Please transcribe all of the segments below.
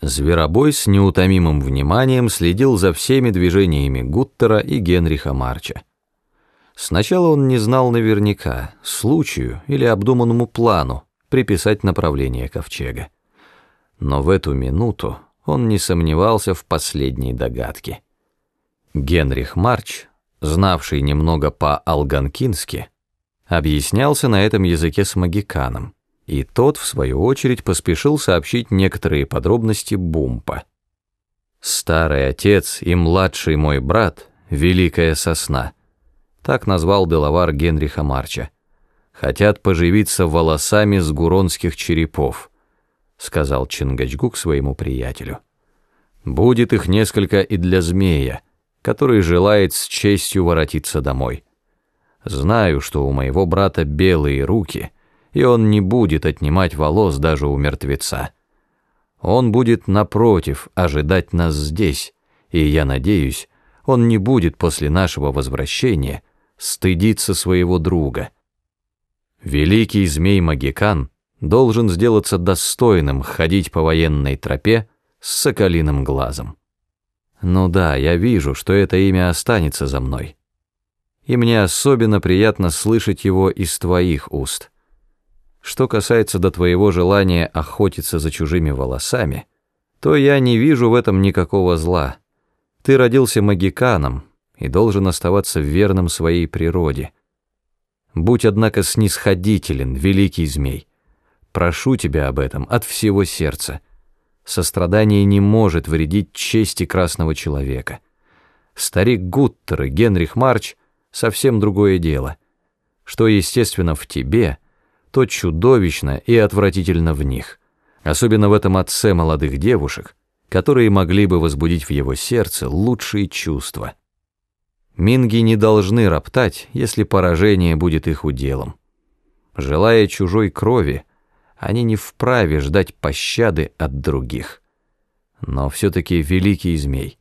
Зверобой с неутомимым вниманием следил за всеми движениями Гуттера и Генриха Марча. Сначала он не знал наверняка, случаю или обдуманному плану приписать направление ковчега. Но в эту минуту он не сомневался в последней догадке. Генрих Марч, знавший немного по-алганкински, объяснялся на этом языке с магиканом и тот, в свою очередь, поспешил сообщить некоторые подробности Бумпа. «Старый отец и младший мой брат, Великая Сосна», так назвал Делавар Генриха Марча, «хотят поживиться волосами с гуронских черепов», сказал Чингачгук своему приятелю. «Будет их несколько и для змея, который желает с честью воротиться домой. Знаю, что у моего брата белые руки» и он не будет отнимать волос даже у мертвеца. Он будет, напротив, ожидать нас здесь, и, я надеюсь, он не будет после нашего возвращения стыдиться своего друга. Великий змей Магикан должен сделаться достойным ходить по военной тропе с соколиным глазом. Ну да, я вижу, что это имя останется за мной. И мне особенно приятно слышать его из твоих уст — что касается до твоего желания охотиться за чужими волосами, то я не вижу в этом никакого зла. Ты родился магиканом и должен оставаться верным своей природе. Будь, однако, снисходителен, великий змей. Прошу тебя об этом от всего сердца. Сострадание не может вредить чести красного человека. Старик Гуттер и Генрих Марч — совсем другое дело. Что, естественно, в тебе — то чудовищно и отвратительно в них, особенно в этом отце молодых девушек, которые могли бы возбудить в его сердце лучшие чувства. Минги не должны роптать, если поражение будет их уделом. Желая чужой крови, они не вправе ждать пощады от других. Но все-таки великий змей,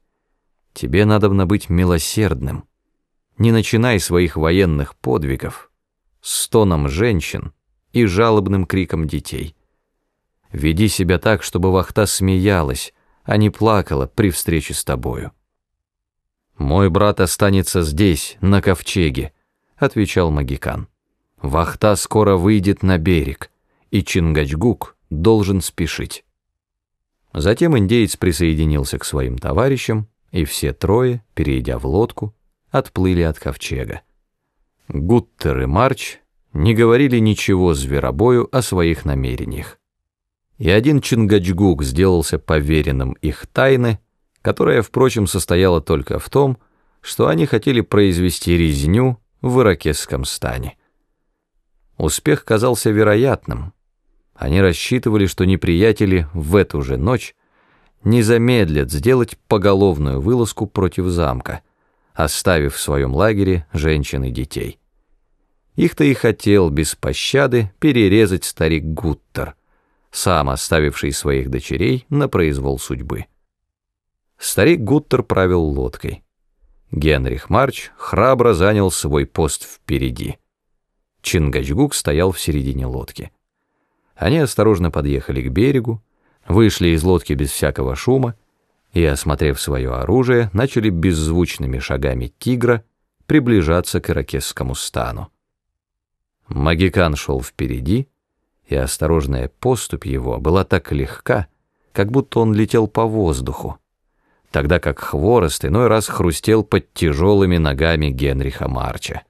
тебе надобно быть милосердным. Не начинай своих военных подвигов с тоном женщин, и жалобным криком детей. Веди себя так, чтобы вахта смеялась, а не плакала при встрече с тобою. «Мой брат останется здесь, на ковчеге», — отвечал Магикан. «Вахта скоро выйдет на берег, и Чингачгук должен спешить». Затем индеец присоединился к своим товарищам, и все трое, перейдя в лодку, отплыли от ковчега. Гуттер и Марч не говорили ничего зверобою о своих намерениях. И один Чингачгук сделался поверенным их тайны, которая, впрочем, состояла только в том, что они хотели произвести резню в иракесском стане. Успех казался вероятным. Они рассчитывали, что неприятели в эту же ночь не замедлят сделать поголовную вылазку против замка, оставив в своем лагере женщин и детей. Их-то и хотел без пощады перерезать старик Гуттер, сам оставивший своих дочерей на произвол судьбы. Старик Гуттер правил лодкой. Генрих Марч храбро занял свой пост впереди. Чингачгук стоял в середине лодки. Они осторожно подъехали к берегу, вышли из лодки без всякого шума и, осмотрев свое оружие, начали беззвучными шагами тигра приближаться к иракесскому стану. Магикан шел впереди, и осторожная поступь его была так легка, как будто он летел по воздуху, тогда как хворост иной раз хрустел под тяжелыми ногами Генриха Марча.